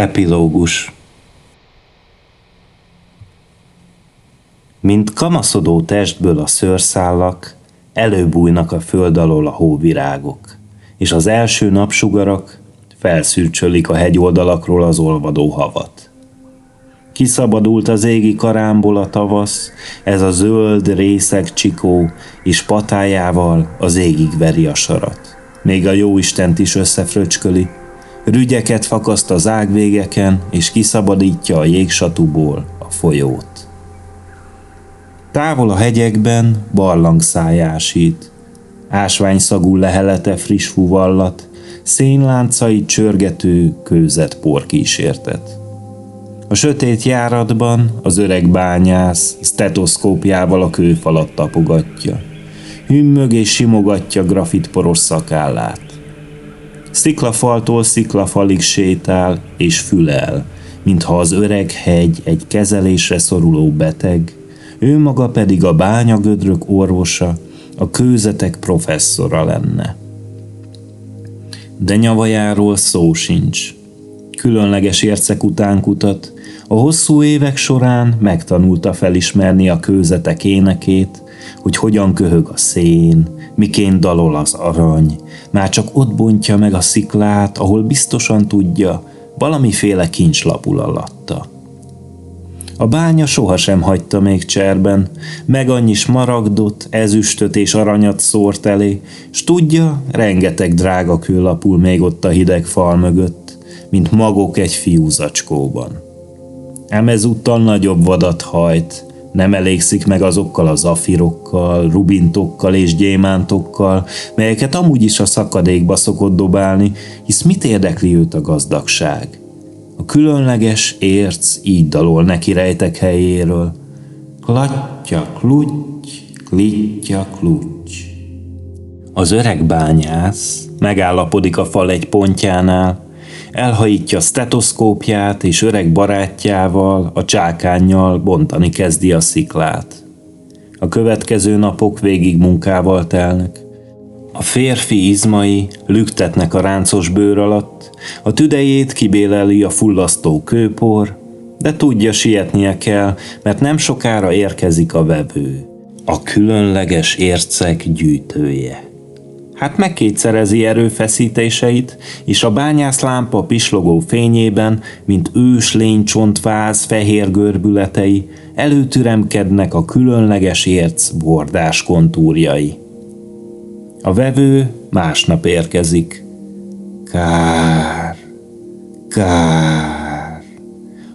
Epilógus Mint kamaszodó testből a szőrszállak, előbújnak a föld alól a hóvirágok, és az első napsugarak felszűrcsölik a hegyoldalakról az olvadó havat. Kiszabadult az égi karámból a tavasz, ez a zöld részeg csikó, és patájával az égig veri a sarat. Még a jóistent is összefröcsköli, rügyeket fakaszt az ágvégeken, és kiszabadítja a jégsatúból a folyót. Távol a hegyekben barlang szájásít, ásványszagú lehelete friss fuvallat, szénláncai csörgető kőzet por kísértet. A sötét járatban az öreg bányász stetoszkópjával a kőfalat tapogatja. Hümmög és simogatja grafitporos szakállát. Sziklafaltól sziklafalig sétál és fülel, mintha az öreg hegy egy kezelésre szoruló beteg, ő maga pedig a bányagödrök orvosa, a kőzetek professzora lenne. De nyavajáról szó sincs. Különleges ércek után kutat, a hosszú évek során megtanulta felismerni a kőzetek énekét, hogy hogyan köhög a szén, miként dalol az arany, már csak ott bontja meg a sziklát, ahol biztosan tudja, valamiféle kincs lapul alatta. A bánya sohasem hagyta még cserben, meg annyi smaragdot, ezüstöt és aranyat szórt elé, s tudja, rengeteg drága kő lapul még ott a hideg fal mögött, mint magok egy fiúzacskóban. Ám ezúttal nagyobb vadat hajt, nem elégszik meg azokkal az afirokkal, rubintokkal és gyémántokkal, melyeket amúgy is a szakadékba szokott dobálni, hisz mit érdekli őt a gazdagság? A különleges érc így dalol neki rejtek helyéről. Klatya, klutty, klitya, klutty. Az öreg bányász megállapodik a fal egy pontjánál, elhajítja stetoszkópját, és öreg barátjával, a csákánnyal bontani kezdi a sziklát. A következő napok végig munkával telnek. A férfi izmai lüktetnek a ráncos bőr alatt, a tüdejét kibéleli a fullasztó kőpor, de tudja sietnie kell, mert nem sokára érkezik a vevő, a különleges ércek gyűjtője. Hát megkétszerezi erőfeszítéseit, és a bányászlámpa pislogó fényében, mint ős lénycsontváz fehér görbületei, előtüremkednek a különleges érc bordás kontúrjai. A vevő másnap érkezik. Kár, kár.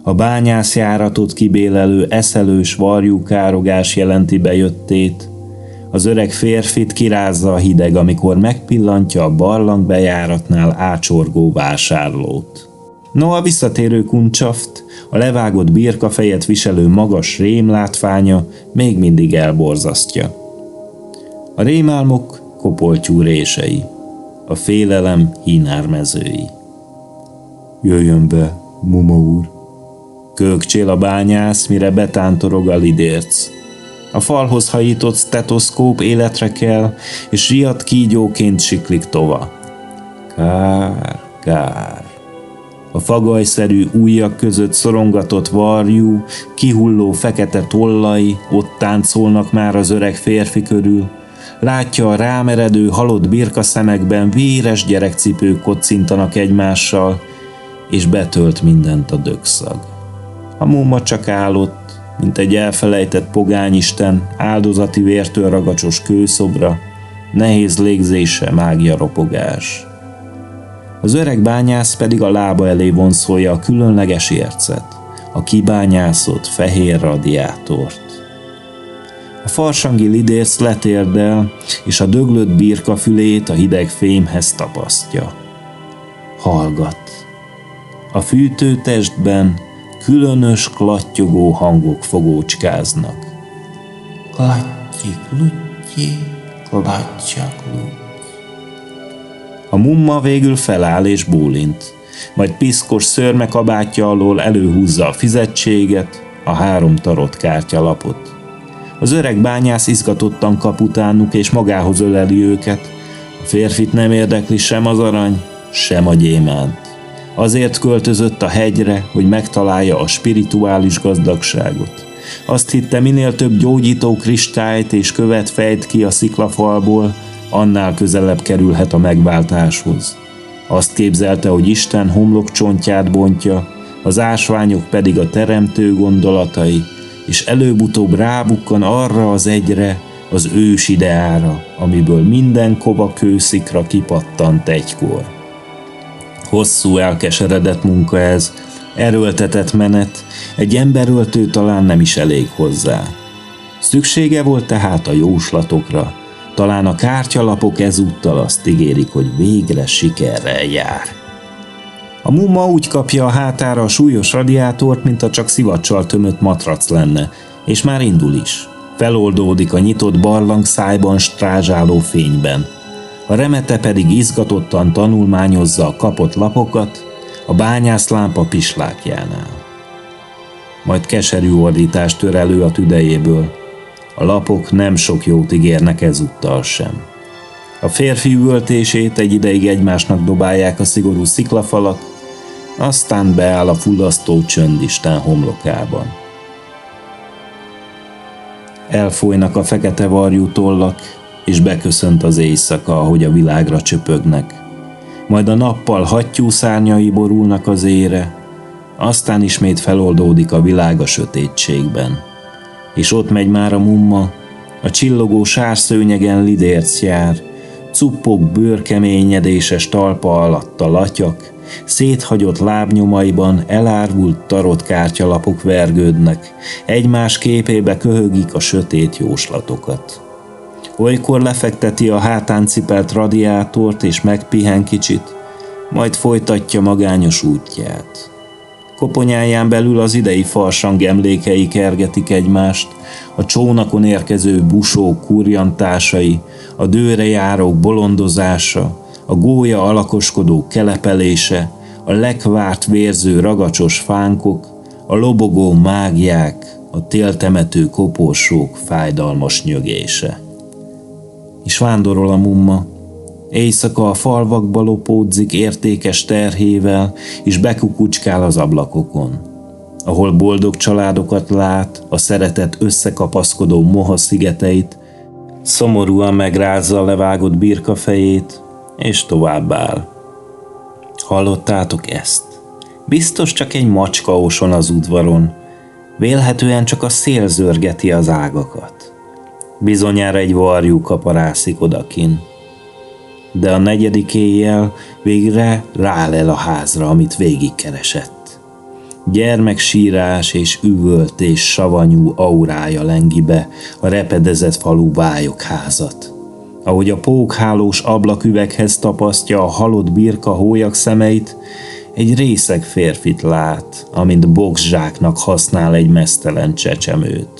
A bányászjáratot kibélelő eszelős varjú károgás jelenti bejöttét. Az öreg férfit kirázza a hideg, amikor megpillantja a barlang bejáratnál ácsorgó vásárlót. No, a visszatérő kuncsaft, a levágott birkafejet viselő magas rém látványa még mindig elborzasztja. A rémálmok kopoltyú rései, a félelem hínármezői. Jöjjön be, muma úr! Kökcsél a bányász, mire betántorog a lidérc. A falhoz hajított stetoszkóp életre kell, és riadt kígyóként siklik tova. Kár, kár. A fagajszerű ujjak között szorongatott varjú, kihulló fekete tollai ott táncolnak már az öreg férfi körül, Látja a rámeredő, halott birka szemekben véres gyerekcipők kocintanak egymással, és betölt mindent a dögszag. A mumma csak állott, mint egy elfelejtett pogányisten, áldozati vértől ragacsos kőszobra, nehéz légzése, mágia ropogás. Az öreg bányász pedig a lába elé vonszolja a különleges ércet, a kibányászott fehér radiátort. A farsangi lidérc letérdel, és a döglött birka fülét a hideg fémhez tapasztja. Hallgat. A fűtőtestben különös klattyogó hangok fogócskáznak. Klattyi, klutyi, klattya, klutty. A mumma végül feláll és bólint, majd piszkos szörme kabátja alól előhúzza a fizetséget, a három tarott kártyalapot. Az öreg bányász izgatottan kap utánuk, és magához öleli őket. A férfit nem érdekli sem az arany, sem a gyémánt. Azért költözött a hegyre, hogy megtalálja a spirituális gazdagságot. Azt hitte, minél több gyógyító kristályt és követ fejt ki a sziklafalból, annál közelebb kerülhet a megváltáshoz. Azt képzelte, hogy Isten homlok csontját bontja, az ásványok pedig a teremtő gondolatai, és előbb-utóbb rábukkan arra az egyre, az ős ideára, amiből minden kova kőszikra kipattant egykor. Hosszú elkeseredett munka ez, erőltetett menet, egy emberöltő talán nem is elég hozzá. Szüksége volt tehát a jóslatokra, talán a kártyalapok ezúttal azt ígérik, hogy végre sikerrel jár. A mumma úgy kapja a hátára a súlyos radiátort, mint a csak szivacsal tömött matrac lenne, és már indul is. Feloldódik a nyitott barlang szájban strázsáló fényben. A remete pedig izgatottan tanulmányozza a kapott lapokat, a bányászlámpa pislákjánál. Majd keserű ordítás tör elő a tüdejéből. A lapok nem sok jót ígérnek ezúttal sem. A férfi üvöltését egy ideig egymásnak dobálják a szigorú sziklafalak, aztán beáll a fullasztó csönd Isten homlokában. Elfolynak a fekete varjú tollak, és beköszönt az éjszaka, ahogy a világra csöpögnek majd a nappal hattyú szárnyai borulnak az ére, aztán ismét feloldódik a világ a sötétségben. És ott megy már a mumma, a csillogó sárszőnyegen lidérc jár, cuppok bőrkeményedéses talpa alatt a latyak, széthagyott lábnyomaiban elárvult tarott kártyalapok vergődnek, egymás képébe köhögik a sötét jóslatokat. Olykor lefekteti a hátán cipelt radiátort és megpihen kicsit, majd folytatja magányos útját. Koponyáján belül az idei farsang emlékei kergetik egymást, a csónakon érkező busók kurjantásai, a dőre járók bolondozása, a gólya alakoskodó kelepelése, a lekvárt vérző ragacsos fánkok, a lobogó mágiák, a téltemető koporsók fájdalmas nyögése és vándorol a mumma. Éjszaka a falvakba lopódzik értékes terhével, és bekukucskál az ablakokon. Ahol boldog családokat lát, a szeretet összekapaszkodó moha szigeteit, szomorúan megrázza a levágott birka fejét, és tovább áll. Hallottátok ezt? Biztos csak egy macska oson az udvaron, vélhetően csak a szél zörgeti az ágakat. Bizonyára egy varjú kaparászik odakin. De a negyedik éjjel végre rálel a házra, amit végigkeresett. Gyermek sírás és üvöltés savanyú aurája lengi be a repedezett falu bájok házat. Ahogy a pókhálós ablaküveghez tapasztja a halott birka hólyak szemeit, egy részeg férfit lát, amint boxzsáknak használ egy mesztelen csecsemőt.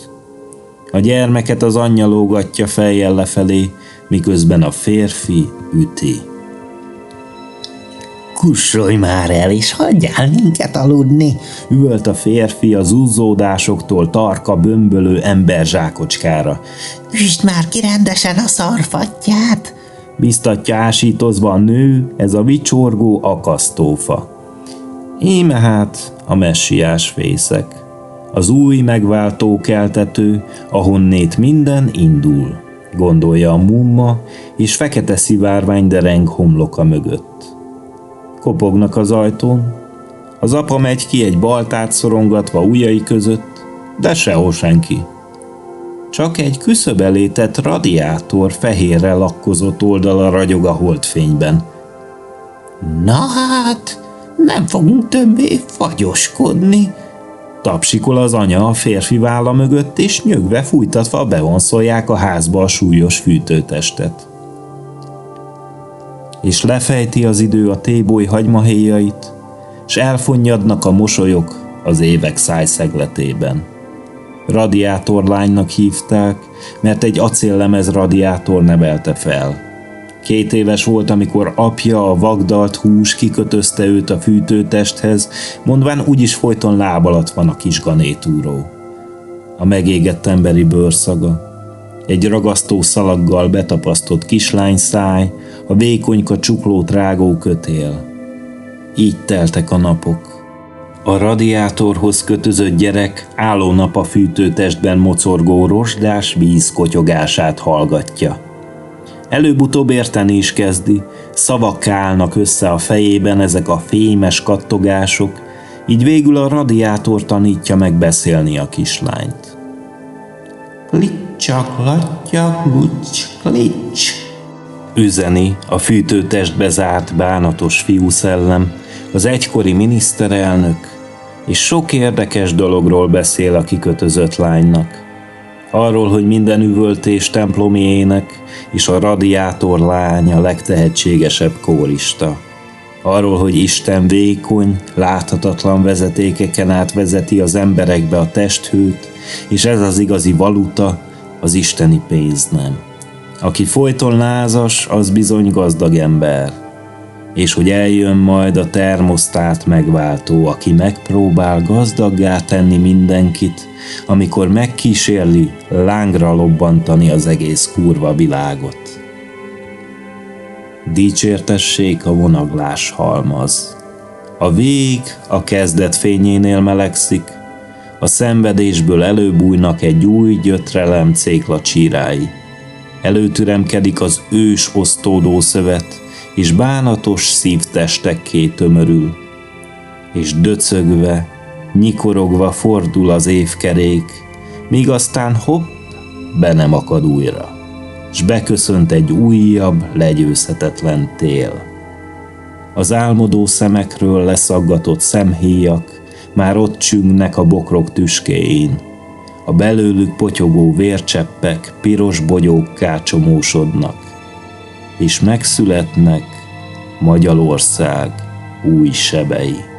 A gyermeket az anyja lógatja fejjel lefelé, miközben a férfi üti. Kussolj már el, és hagyjál minket aludni, üvölt a férfi az úzódásoktól tarka bömbölő emberzsákocskára. Üsd már ki rendesen a szarfatját! Biztatja ásítozva a nő, ez a vicsorgó akasztófa. Íme hát a messiás fészek az új megváltó keltető, ahonnét minden indul, gondolja a mumma, és fekete szivárvány dereng homloka mögött. Kopognak az ajtón, az apa megy ki egy baltát szorongatva ujjai között, de sehol senki. Csak egy küszöb elé tett radiátor fehérre lakkozott oldala ragyog a holdfényben. Na hát, nem fogunk többé fagyoskodni, Tapsikol az anya a férfi válla mögött, és nyögve fújtatva bevonszolják a házba a súlyos fűtőtestet. És lefejti az idő a téboly hagymahéjait, s elfonnyadnak a mosolyok az évek szájszegletében. Radiátorlánynak hívták, mert egy acéllemez radiátor nevelte fel – Két éves volt, amikor apja a vagdalt hús kikötözte őt a fűtőtesthez, mondván úgyis folyton láb alatt van a kis ganétúró. A megégett emberi bőrszaga, egy ragasztó szalaggal betapasztott kislány száj, a vékonyka csukló rágó kötél. Így teltek a napok. A radiátorhoz kötözött gyerek álló nap a fűtőtestben mocorgó rozsdás víz kotyogását hallgatja. Előbb-utóbb érteni is kezdi, szavak állnak össze a fejében ezek a fémes kattogások, így végül a radiátor tanítja meg beszélni a kislányt. Klicsak, latyak, lucs, klics. Üzeni a fűtőtestbe zárt bánatos fiúszellem, az egykori miniszterelnök, és sok érdekes dologról beszél a kikötözött lánynak. Arról, hogy minden üvöltés templomi ének, és a radiátor lány a legtehetségesebb kórista. Arról, hogy Isten vékony, láthatatlan vezetékeken át vezeti az emberekbe a testhőt, és ez az igazi valuta, az isteni pénz nem. Aki folyton lázas, az bizony gazdag ember – és hogy eljön majd a termosztát megváltó, aki megpróbál gazdaggá tenni mindenkit, amikor megkísérli lángra lobbantani az egész kurva világot. Dicsértessék a vonaglás halmaz. A vég a kezdet fényénél melegszik, a szenvedésből előbújnak egy új gyötrelem cékla csírái. Előtüremkedik az ős osztódó szövet, és bánatos szívtestekké tömörül, és döcögve, nyikorogva fordul az évkerék, míg aztán hopp, be nem akad újra, s beköszönt egy újabb, legyőzhetetlen tél. Az álmodó szemekről leszaggatott szemhéjak már ott csüngnek a bokrok tüskéjén, a belőlük potyogó vércseppek piros bogyókká csomósodnak, és megszületnek Magyarország új sebei.